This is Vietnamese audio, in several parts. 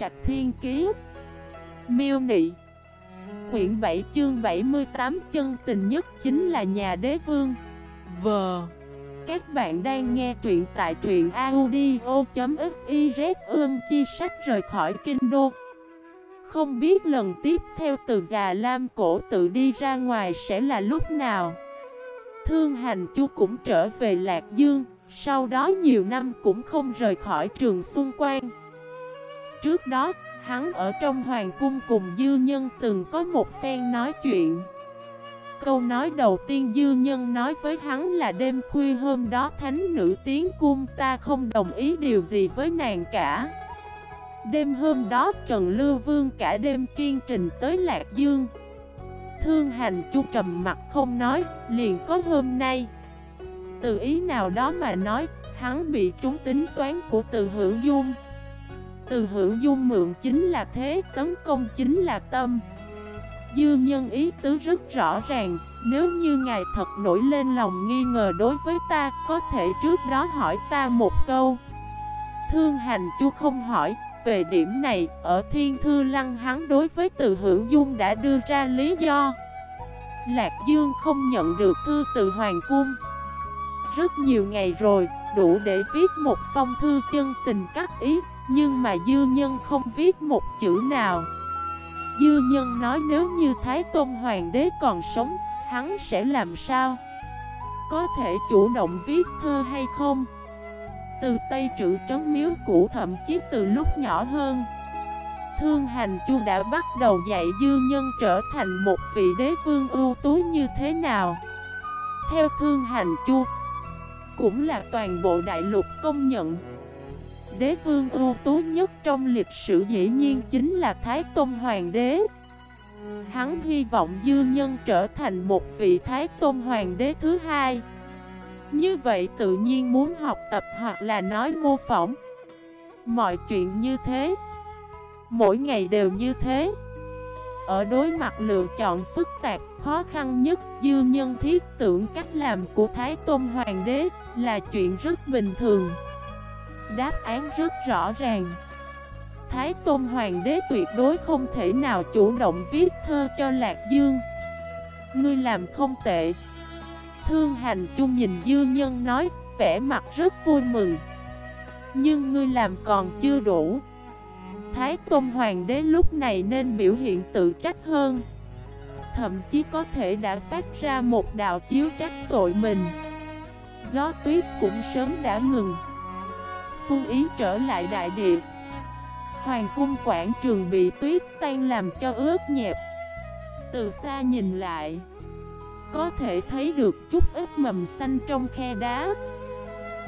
Trạch Thiên Kiế Miêu Nị. Quyển 7 chương 78 chân tình nhất chính là nhà đế vương. Vờ Các bạn đang nghe truyện tại truyện audio.xyz ương chi sách rời khỏi kinh đô. Không biết lần tiếp theo từ già Lam cổ tự đi ra ngoài sẽ là lúc nào. Thương hành chu cũng trở về Lạc Dương, Sau đó nhiều năm cũng không rời khỏi trường xung quanh. Trước đó, hắn ở trong hoàng cung cùng dư nhân từng có một phen nói chuyện. Câu nói đầu tiên dư nhân nói với hắn là đêm khuya hôm đó thánh nữ tiến cung ta không đồng ý điều gì với nàng cả. Đêm hôm đó Trần Lưu Vương cả đêm kiên trình tới Lạc Dương. Thương hành chu trầm mặt không nói, liền có hôm nay. Từ ý nào đó mà nói, hắn bị trúng tính toán của từ hữu dung từ hữu dung mượn chính là thế, tấn công chính là tâm. Dư nhân ý tứ rất rõ ràng Nếu như ngài thật nổi lên lòng nghi ngờ đối với ta Có thể trước đó hỏi ta một câu. Thương hành chu không hỏi Về điểm này, ở Thiên Thư Lăng hắn đối với từ hữu dung đã đưa ra lý do. Lạc Dương không nhận được thư từ Hoàng Cung. Rất nhiều ngày rồi, đủ để viết một phong thư chân tình cắt ý nhưng mà dư nhân không viết một chữ nào. Dư nhân nói nếu như Thái Tôn Hoàng đế còn sống, Hắn sẽ làm sao? Có thể chủ động viết thơ hay không? Từ Tây Trữ Trấn Miếu cũ thậm chí từ lúc nhỏ hơn. Thương hành chu đã bắt đầu dạy dư nhân trở thành một vị đế vương ưu tú như thế nào? Theo thương hành chu, Cũng là toàn bộ đại lục công nhận đế vương ưu tú nhất trong lịch sử dĩ nhiên chính là Thái Tôn Hoàng đế. Hắn hy vọng dư nhân trở thành một vị Thái Tôn Hoàng đế thứ hai. Như vậy tự nhiên muốn học tập hoặc là nói mô phỏng. Mọi chuyện như thế, Mỗi ngày đều như thế. Ở đối mặt lựa chọn phức tạp, khó khăn nhất, Dư nhân thiết tưởng cách làm của Thái Tôn Hoàng đế là chuyện rất bình thường. Đáp án rất rõ ràng. Thái Tôn Hoàng đế tuyệt đối không thể nào chủ động viết thơ cho Lạc Dương. Ngươi làm không tệ. Thương hành chung nhìn dư nhân nói, vẻ mặt rất vui mừng. Nhưng ngươi làm còn chưa đủ. Thái Tôn Hoàng đế lúc này nên biểu hiện tự trách hơn. Thậm chí có thể đã phát ra một đạo chiếu trách tội mình. Gió tuyết cũng sớm đã ngừng. Xuân Ý trở lại đại địa. Hoàng cung quảng trường bị tuyết tan làm cho ướt nhẹp. Từ xa nhìn lại, Có thể thấy được chút ít mầm xanh trong khe đá.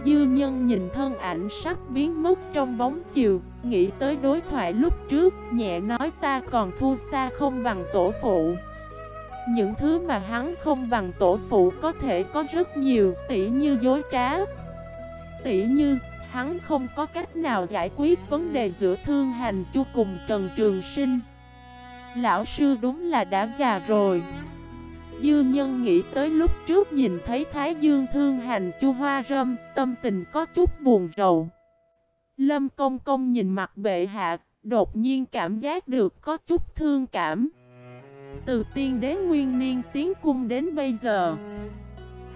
Dư nhân nhìn thân ảnh sắp biến mất trong bóng chiều, Nghĩ tới đối thoại lúc trước, Nhẹ nói ta còn thua xa không bằng tổ phụ. Những thứ mà hắn không bằng tổ phụ có thể có rất nhiều, Tỉ như dối trá. Tỉ như Hắn không có cách nào giải quyết vấn đề giữa Thương Hành Chu cùng Trần Trường Sinh. Lão sư đúng là đã già rồi. Dư nhân nghĩ tới lúc trước nhìn thấy Thái Dương Thương Hành Chu Hoa Râm, Tâm tình có chút buồn rầu. Lâm Công Công nhìn mặt bệ hạ, Đột nhiên cảm giác được có chút thương cảm. Từ tiên đế nguyên niên tiến cung đến bây giờ,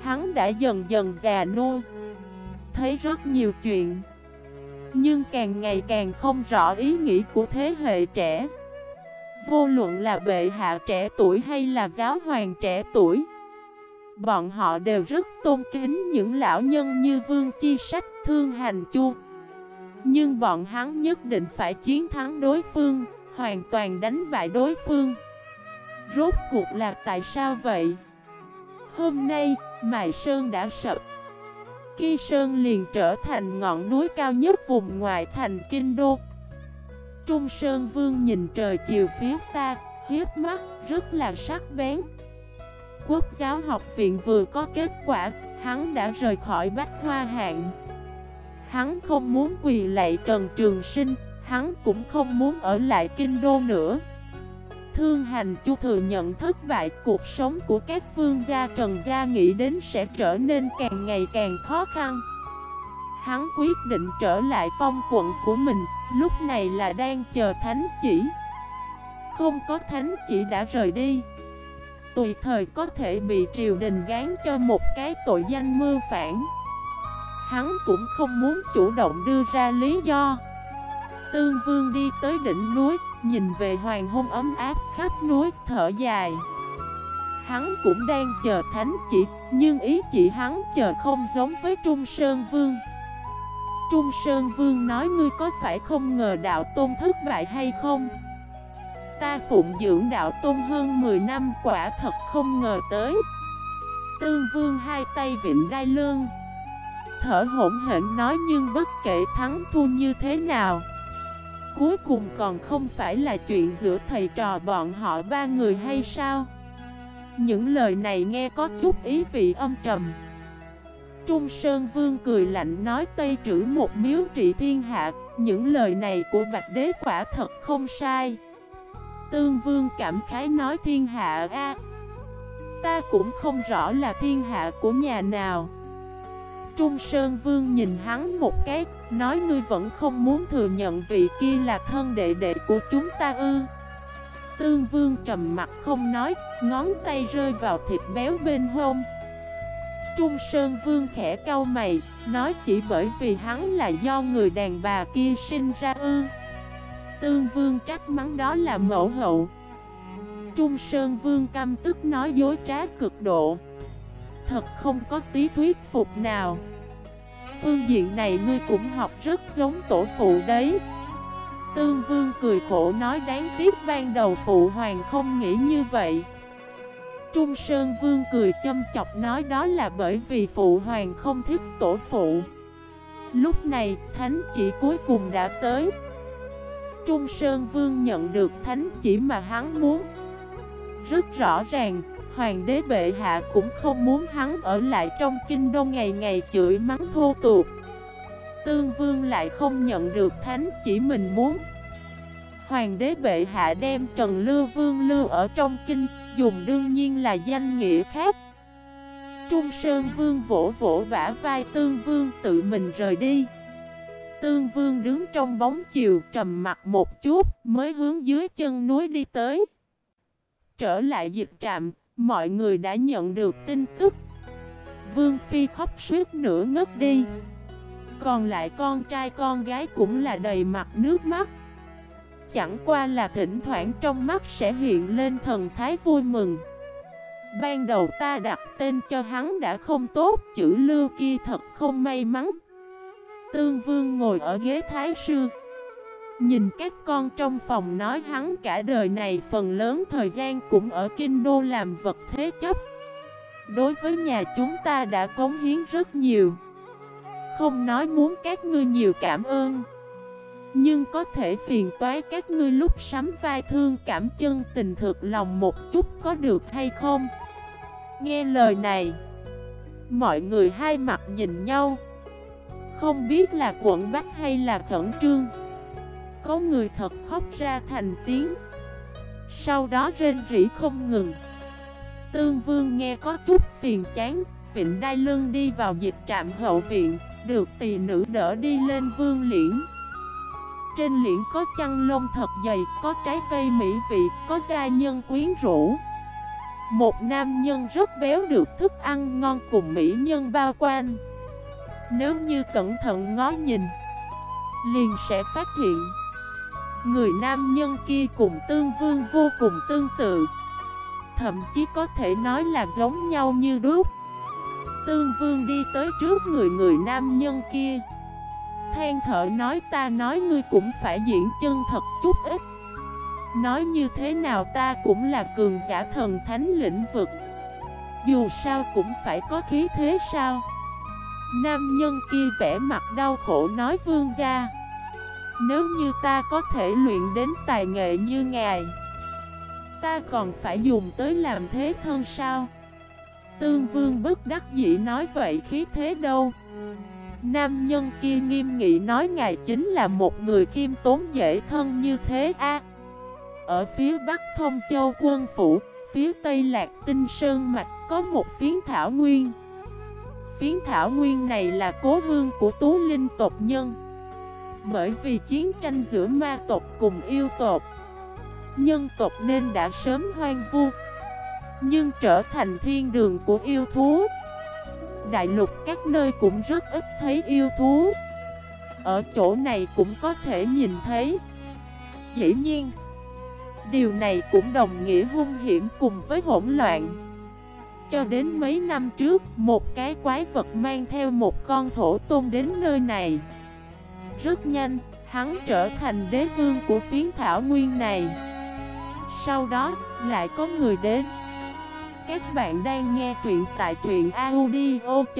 Hắn đã dần dần già nua thấy rất nhiều chuyện. Nhưng càng ngày càng không rõ ý nghĩ của thế hệ trẻ. Vô luận là bệ hạ trẻ tuổi hay là giáo hoàng trẻ tuổi Bọn họ đều rất tôn kính những lão nhân như Vương Chi Sách Thương Hành Chu. Nhưng bọn hắn nhất định phải chiến thắng đối phương Hoàn toàn đánh bại đối phương. Rốt cuộc là tại sao vậy? Hôm nay, Mài Sơn đã sập Kỳ Sơn liền trở thành ngọn núi cao nhất vùng ngoại thành Kinh Đô. Trung Sơn Vương nhìn trời chiều phía xa, hiếp mắt, rất là sắc bén. Quốc giáo học viện vừa có kết quả, hắn đã rời khỏi Bách Hoa Hạng. Hắn không muốn quỳ lạy Trần Trường Sinh, hắn cũng không muốn ở lại Kinh Đô nữa. Thương hành chu thừa nhận thất bại cuộc sống của các vương gia trần gia nghĩ đến sẽ trở nên càng ngày càng khó khăn. Hắn quyết định trở lại phong quận của mình, Lúc này là đang chờ thánh chỉ. Không có thánh chỉ đã rời đi. Tùy thời có thể bị triều đình gán cho một cái tội danh mưu phản. Hắn cũng không muốn chủ động đưa ra lý do. Tương Vương đi tới đỉnh núi Nhìn về hoàng hôn ấm áp khắp núi, thở dài. Hắn cũng đang chờ thánh chỉ, Nhưng ý chỉ hắn chờ không giống với Trung Sơn Vương. Trung Sơn Vương nói ngươi có phải không ngờ đạo tôn thất bại hay không? Ta phụng dưỡng đạo tôn hơn 10 năm, quả thật không ngờ tới. Tương Vương hai tay vịnh đai lương. Thở hỗn hển nói nhưng bất kể thắng thua như thế nào. Cuối cùng còn không phải là chuyện giữa thầy trò bọn họ ba người hay sao? Những lời này nghe có chút ý vị âm trầm. Trung Sơn Vương cười lạnh nói Tây trữ một miếu trị thiên hạ, Những lời này của Bạch Đế quả thật không sai. Tương Vương cảm khái nói thiên hạ a. Ta cũng không rõ là thiên hạ của nhà nào. Trung Sơn Vương nhìn hắn một cái Nói ngươi vẫn không muốn thừa nhận vị kia là thân đệ đệ của chúng ta ư Tương Vương trầm mặt không nói Ngón tay rơi vào thịt béo bên hông Trung Sơn Vương khẽ cau mày, nói chỉ bởi vì hắn là do người đàn bà kia sinh ra ư. Tương Vương trách mắng đó là mẫu hậu. Trung Sơn Vương căm tức nói dối trá cực độ. Thật không có tí thuyết phục nào. Phương diện này ngươi cũng học rất giống tổ phụ đấy. Tương Vương cười khổ nói đáng tiếc ban đầu phụ hoàng không nghĩ như vậy. Trung Sơn Vương cười châm chọc nói đó là bởi vì Phụ Hoàng không thích tổ phụ Lúc này, thánh chỉ cuối cùng đã tới Trung Sơn Vương nhận được thánh chỉ mà hắn muốn rất rõ ràng, Hoàng đế bệ hạ cũng không muốn hắn ở lại trong kinh đô ngày ngày chửi mắng thô tục. Tương Vương lại không nhận được thánh chỉ mình muốn. Hoàng đế bệ hạ đem Trần Lưu Vương lưu ở trong kinh, Dùng đương nhiên là danh nghĩa khác. Trung Sơn Vương vỗ vỗ vả vai Tương Vương tự mình rời đi. Tương Vương đứng trong bóng chiều trầm mặt một chút, mới hướng dưới chân núi đi tới. Trở lại dịch trạm, mọi người đã nhận được tin tức. Vương Phi khóc suýt nửa ngất đi. Còn lại con trai con gái cũng là đầy mặt nước mắt. Chẳng qua là thỉnh thoảng trong mắt sẽ hiện lên thần thái vui mừng. Ban đầu ta đặt tên cho hắn đã không tốt, chữ lưu kia thật không may mắn. Tương Vương ngồi ở ghế thái sư. Nhìn các con trong phòng nói hắn cả đời này phần lớn thời gian cũng ở kinh đô làm vật thế chấp. Đối với nhà chúng ta đã cống hiến rất nhiều. Không nói muốn các ngươi nhiều cảm ơn. Nhưng có thể phiền toái các ngươi lúc sắm vai thương cảm chân tình thực lòng một chút có được hay không? Nghe lời này, Mọi người hai mặt nhìn nhau. Không biết là quận bách hay là khẩn trương. Có người thật khóc ra thành tiếng. Sau đó rên rỉ không ngừng. Tương vương nghe có chút phiền chán Vịnh đai lưng đi vào dịch trạm hậu viện Được tỳ nữ đỡ đi lên vương liễn. Trên liễn có chăn lông thật dày, có trái cây mỹ vị, có gia nhân quyến rũ. Một nam nhân rất béo được thức ăn ngon cùng mỹ nhân bao quanh. Nếu như cẩn thận ngó nhìn Liền sẽ phát hiện Người nam nhân kia cùng tương vương vô cùng tương tự. Thậm chí có thể nói là giống nhau như đúc. Tương vương đi tới trước người người nam nhân kia. Than thở nói, ta nói ngươi cũng phải diễn chân thật chút ít. Nói như thế nào ta cũng là cường giả thần thánh lĩnh vực. Dù sao cũng phải có khí thế sao? Nam nhân kia vẻ mặt đau khổ nói, vương gia nếu như ta có thể luyện đến tài nghệ như ngài Ta còn phải dùng tới làm thế thân sao Tương vương bất đắc dĩ nói vậy khí thế đâu Nam nhân kia nghiêm nghị nói ngài chính là một người khiêm tốn dễ thân như thế a. ở phía bắc thông châu quân phủ, phía tây lạc tinh sơn mạch có một phiến thảo nguyên. Phiến thảo nguyên này là cố hương của tú linh tộc nhân. Bởi vì chiến tranh giữa ma tộc cùng yêu tộc, Nhân tộc nên đã sớm hoang vu, Nhưng trở thành thiên đường của yêu thú. Đại lục các nơi cũng rất ít thấy yêu thú. Ở chỗ này cũng có thể nhìn thấy. Dĩ nhiên, Điều này cũng đồng nghĩa hung hiểm cùng với hỗn loạn. Cho đến mấy năm trước, Một cái quái vật mang theo một con thổ tôn đến nơi này. Rất nhanh, Hắn trở thành đế vương của phiến thảo nguyên này. Sau đó, lại có người đến. Các bạn đang nghe truyện tại truyện audio.fif